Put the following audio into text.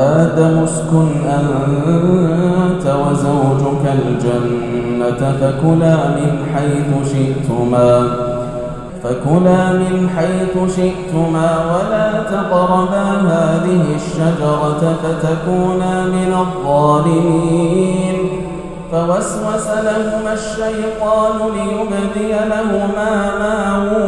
آدم اسكن أنت وزوجك الجنة فكلا من حيث شئتما فكلا من حيث شئتما ولا تقربا هذه الشجرة فتكونا من الظالمين. فوسوس لهما الشيطان ليبدي لهما ما وري